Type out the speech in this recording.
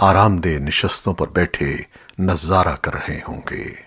آرام دہ نشستوں پر بیٹھے نظارہ کر رہے ہوں گے۔